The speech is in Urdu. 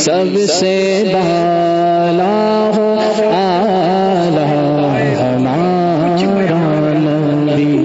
سب سے بڑا